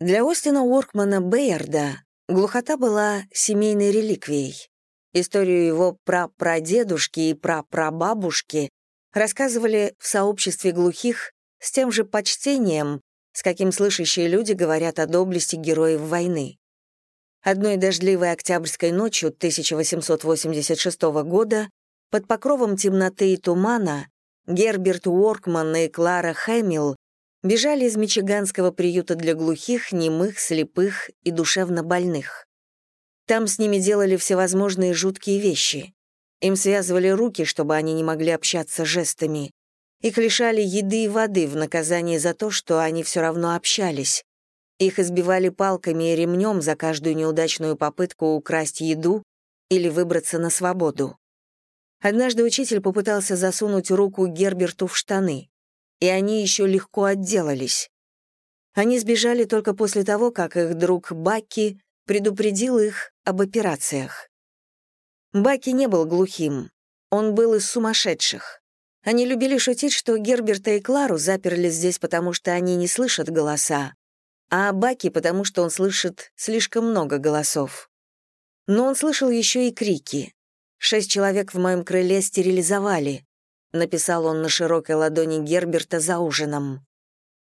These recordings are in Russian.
Для Остина Уоркмана Бейерда глухота была семейной реликвией. Историю его прапрадедушки и прапрабабушки рассказывали в сообществе глухих с тем же почтением, с каким слышащие люди говорят о доблести героев войны. Одной дождливой октябрьской ночью 1886 года под покровом темноты и тумана Герберт Уоркман и Клара Хэмилл бежали из мичиганского приюта для глухих, немых, слепых и душевно больных. Там с ними делали всевозможные жуткие вещи. Им связывали руки, чтобы они не могли общаться жестами. Их лишали еды и воды в наказание за то, что они все равно общались. Их избивали палками и ремнем за каждую неудачную попытку украсть еду или выбраться на свободу. Однажды учитель попытался засунуть руку Герберту в штаны, и они еще легко отделались. Они сбежали только после того, как их друг Баки предупредил их об операциях. Баки не был глухим, он был из сумасшедших. Они любили шутить, что Герберта и Клару заперли здесь, потому что они не слышат голоса, а Баки, потому что он слышит слишком много голосов. Но он слышал еще и крики. «Шесть человек в моем крыле стерилизовали», — написал он на широкой ладони Герберта за ужином.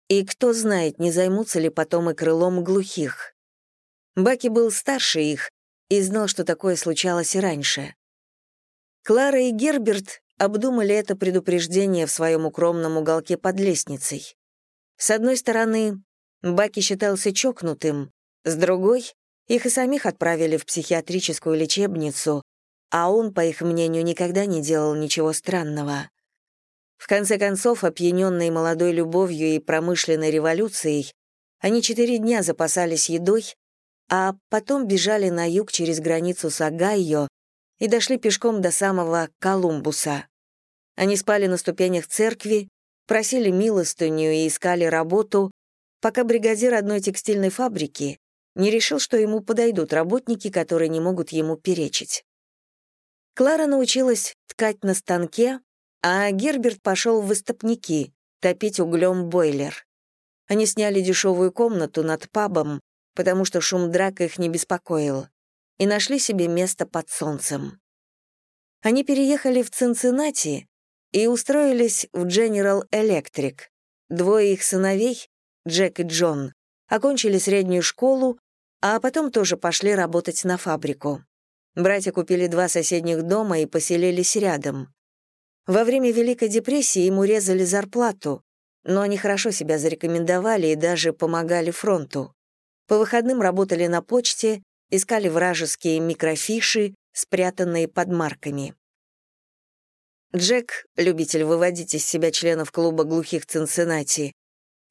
И кто знает, не займутся ли потом и крылом глухих. Баки был старше их и знал, что такое случалось и раньше. Клара и Герберт обдумали это предупреждение в своем укромном уголке под лестницей. С одной стороны, Баки считался чокнутым, с другой, их и самих отправили в психиатрическую лечебницу, а он, по их мнению, никогда не делал ничего странного. В конце концов, опьяненные молодой любовью и промышленной революцией, они четыре дня запасались едой, а потом бежали на юг через границу с и дошли пешком до самого Колумбуса. Они спали на ступенях церкви, просили милостыню и искали работу, пока бригадир одной текстильной фабрики не решил, что ему подойдут работники, которые не могут ему перечить. Клара научилась ткать на станке, а Герберт пошел в выстопники, топить углем бойлер. Они сняли дешевую комнату над пабом, потому что шум драк их не беспокоил, и нашли себе место под солнцем. Они переехали в Цинциннати и устроились в General Electric. Двое их сыновей, Джек и Джон, окончили среднюю школу, а потом тоже пошли работать на фабрику. Братья купили два соседних дома и поселились рядом. Во время Великой депрессии ему резали зарплату, но они хорошо себя зарекомендовали и даже помогали фронту. По выходным работали на почте, искали вражеские микрофиши, спрятанные под марками. Джек, любитель выводить из себя членов клуба глухих Цинциннати,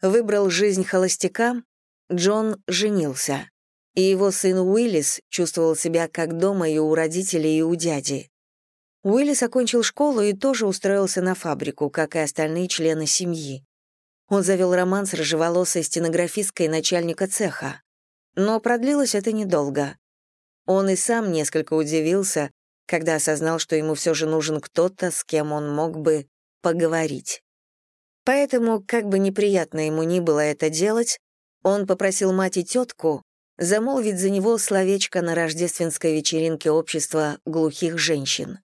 выбрал жизнь холостяка, Джон женился и его сын Уиллис чувствовал себя как дома и у родителей, и у дяди. Уиллис окончил школу и тоже устроился на фабрику, как и остальные члены семьи. Он завел роман с рыжеволосой стенографисткой начальника цеха. Но продлилось это недолго. Он и сам несколько удивился, когда осознал, что ему все же нужен кто-то, с кем он мог бы поговорить. Поэтому, как бы неприятно ему ни было это делать, он попросил мать и тетку замолвить за него словечко на рождественской вечеринке общества глухих женщин.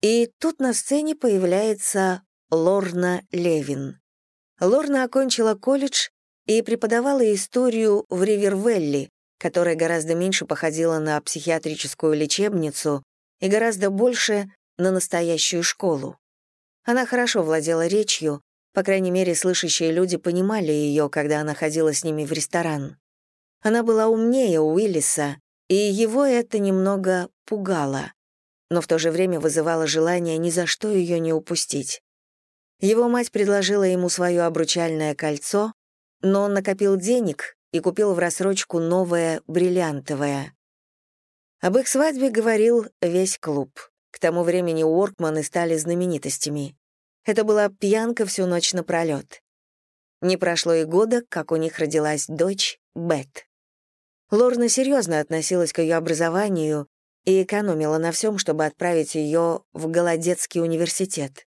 И тут на сцене появляется Лорна Левин. Лорна окончила колледж и преподавала историю в Ривервелли, которая гораздо меньше походила на психиатрическую лечебницу и гораздо больше на настоящую школу. Она хорошо владела речью, по крайней мере, слышащие люди понимали ее, когда она ходила с ними в ресторан. Она была умнее Уиллиса, и его это немного пугало, но в то же время вызывало желание ни за что ее не упустить. Его мать предложила ему свое обручальное кольцо, но он накопил денег и купил в рассрочку новое бриллиантовое. Об их свадьбе говорил весь клуб. К тому времени Уоркманы стали знаменитостями. Это была пьянка всю ночь напролет. Не прошло и года, как у них родилась дочь Бет. Лорна серьезно относилась к ее образованию и экономила на всем, чтобы отправить ее в Голодецкий университет.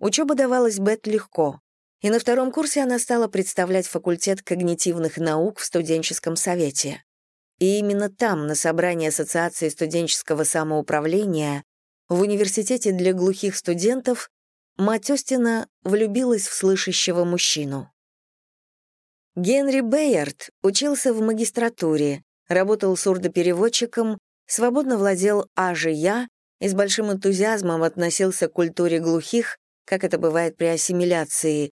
Учеба давалась Бет легко, и на втором курсе она стала представлять факультет когнитивных наук в студенческом совете. И именно там, на собрании Ассоциации студенческого самоуправления, в университете для глухих студентов, мать Остина влюбилась в слышащего мужчину. Генри Бейерд учился в магистратуре, работал сурдопереводчиком, свободно владел АЖЯ и с большим энтузиазмом относился к культуре глухих, как это бывает при ассимиляции,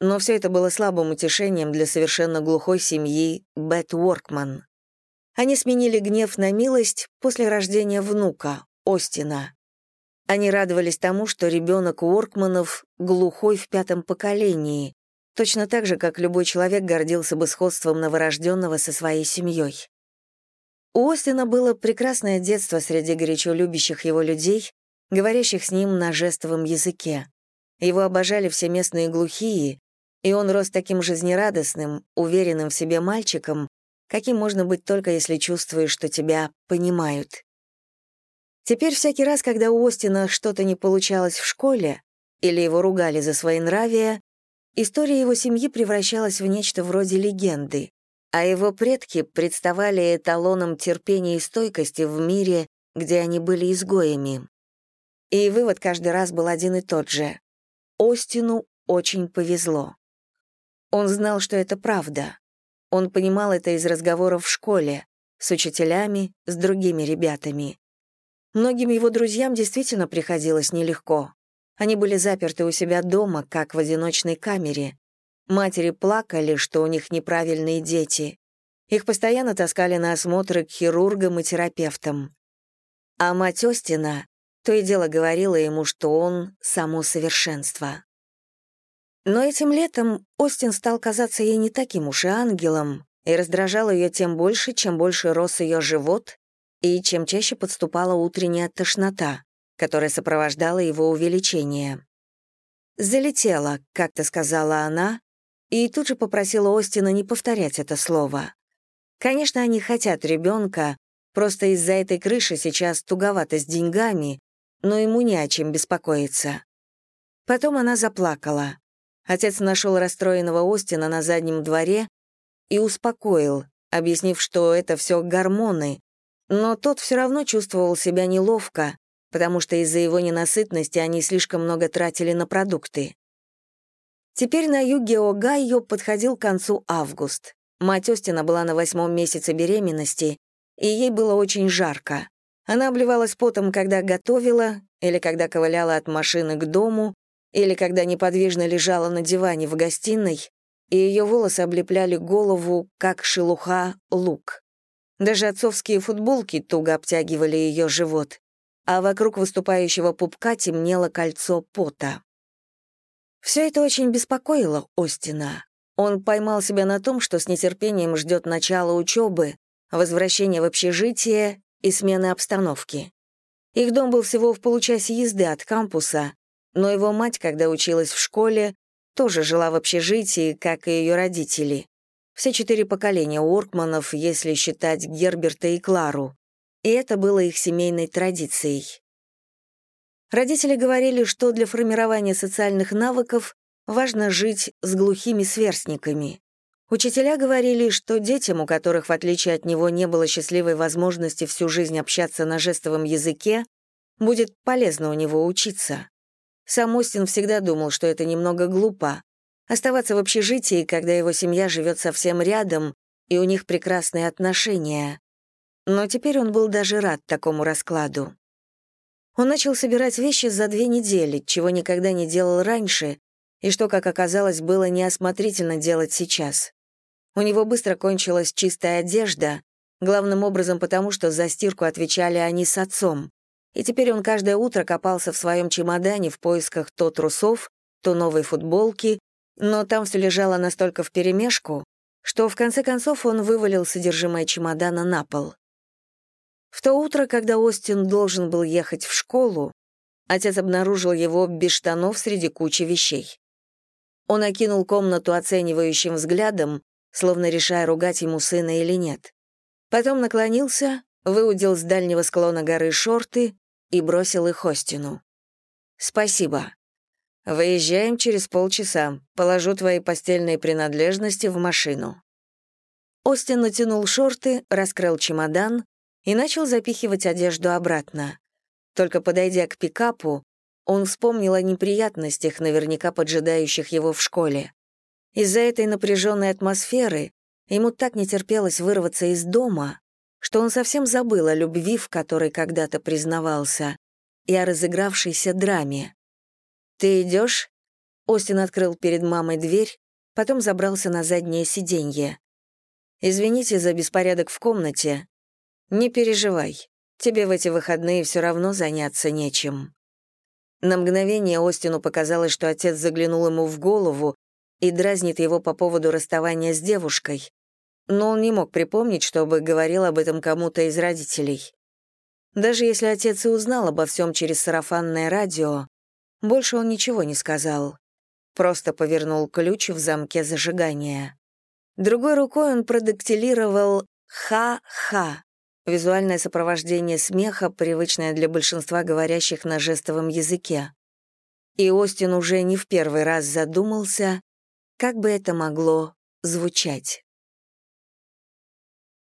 но все это было слабым утешением для совершенно глухой семьи Бет Уоркман. Они сменили гнев на милость после рождения внука, Остина. Они радовались тому, что ребенок Уоркманов глухой в пятом поколении, точно так же, как любой человек гордился бы сходством новорожденного со своей семьей. У Остина было прекрасное детство среди горячо любящих его людей, говорящих с ним на жестовом языке. Его обожали все местные глухие, и он рос таким жизнерадостным, уверенным в себе мальчиком, каким можно быть только если чувствуешь, что тебя понимают. Теперь всякий раз, когда у Остина что-то не получалось в школе или его ругали за свои нравия, история его семьи превращалась в нечто вроде легенды, а его предки представали эталоном терпения и стойкости в мире, где они были изгоями. И вывод каждый раз был один и тот же. Остину очень повезло. Он знал, что это правда. Он понимал это из разговоров в школе, с учителями, с другими ребятами. Многим его друзьям действительно приходилось нелегко. Они были заперты у себя дома, как в одиночной камере. Матери плакали, что у них неправильные дети. Их постоянно таскали на осмотры к хирургам и терапевтам. А мать Остина то и дело говорила ему, что он — само совершенство. Но этим летом Остин стал казаться ей не таким уж и ангелом, и раздражал ее тем больше, чем больше рос ее живот, и чем чаще подступала утренняя тошнота, которая сопровождала его увеличение. «Залетела», — как-то сказала она, и тут же попросила Остина не повторять это слово. Конечно, они хотят ребенка, просто из-за этой крыши сейчас туговато с деньгами, но ему не о чем беспокоиться. Потом она заплакала. Отец нашел расстроенного Остина на заднем дворе и успокоил, объяснив, что это все гормоны, но тот все равно чувствовал себя неловко, потому что из-за его ненасытности они слишком много тратили на продукты. Теперь на юге Огайо подходил к концу август. Мать Остина была на восьмом месяце беременности, и ей было очень жарко. Она обливалась потом, когда готовила, или когда ковыляла от машины к дому, или когда неподвижно лежала на диване в гостиной, и ее волосы облепляли голову, как шелуха, лук. Даже отцовские футболки туго обтягивали ее живот, а вокруг выступающего пупка темнело кольцо пота. Все это очень беспокоило Остина. Он поймал себя на том, что с нетерпением ждет начала учебы, возвращения в общежитие и смены обстановки. Их дом был всего в получасе езды от кампуса, но его мать, когда училась в школе, тоже жила в общежитии, как и ее родители. Все четыре поколения Оркманов, если считать Герберта и Клару. И это было их семейной традицией. Родители говорили, что для формирования социальных навыков важно жить с глухими сверстниками. Учителя говорили, что детям, у которых, в отличие от него, не было счастливой возможности всю жизнь общаться на жестовом языке, будет полезно у него учиться. Сам Остин всегда думал, что это немного глупо, Оставаться в общежитии, когда его семья живет совсем рядом, и у них прекрасные отношения. Но теперь он был даже рад такому раскладу. Он начал собирать вещи за две недели, чего никогда не делал раньше, и что, как оказалось, было неосмотрительно делать сейчас. У него быстро кончилась чистая одежда, главным образом потому, что за стирку отвечали они с отцом. И теперь он каждое утро копался в своем чемодане в поисках то трусов, то новой футболки, но там все лежало настолько вперемешку, что в конце концов он вывалил содержимое чемодана на пол. В то утро, когда Остин должен был ехать в школу, отец обнаружил его без штанов среди кучи вещей. Он окинул комнату оценивающим взглядом, словно решая, ругать ему сына или нет. Потом наклонился, выудил с дальнего склона горы шорты и бросил их Остину. «Спасибо», «Выезжаем через полчаса. Положу твои постельные принадлежности в машину». Остин натянул шорты, раскрыл чемодан и начал запихивать одежду обратно. Только подойдя к пикапу, он вспомнил о неприятностях, наверняка поджидающих его в школе. Из-за этой напряженной атмосферы ему так не терпелось вырваться из дома, что он совсем забыл о любви, в которой когда-то признавался, и о разыгравшейся драме. «Ты идешь?» Остин открыл перед мамой дверь, потом забрался на заднее сиденье. «Извините за беспорядок в комнате. Не переживай, тебе в эти выходные все равно заняться нечем». На мгновение Остину показалось, что отец заглянул ему в голову и дразнит его по поводу расставания с девушкой, но он не мог припомнить, чтобы говорил об этом кому-то из родителей. Даже если отец и узнал обо всем через сарафанное радио, больше он ничего не сказал. Просто повернул ключ в замке зажигания. Другой рукой он продактилировал «ха-ха», визуальное сопровождение смеха, привычное для большинства говорящих на жестовом языке. И Остин уже не в первый раз задумался, как бы это могло звучать.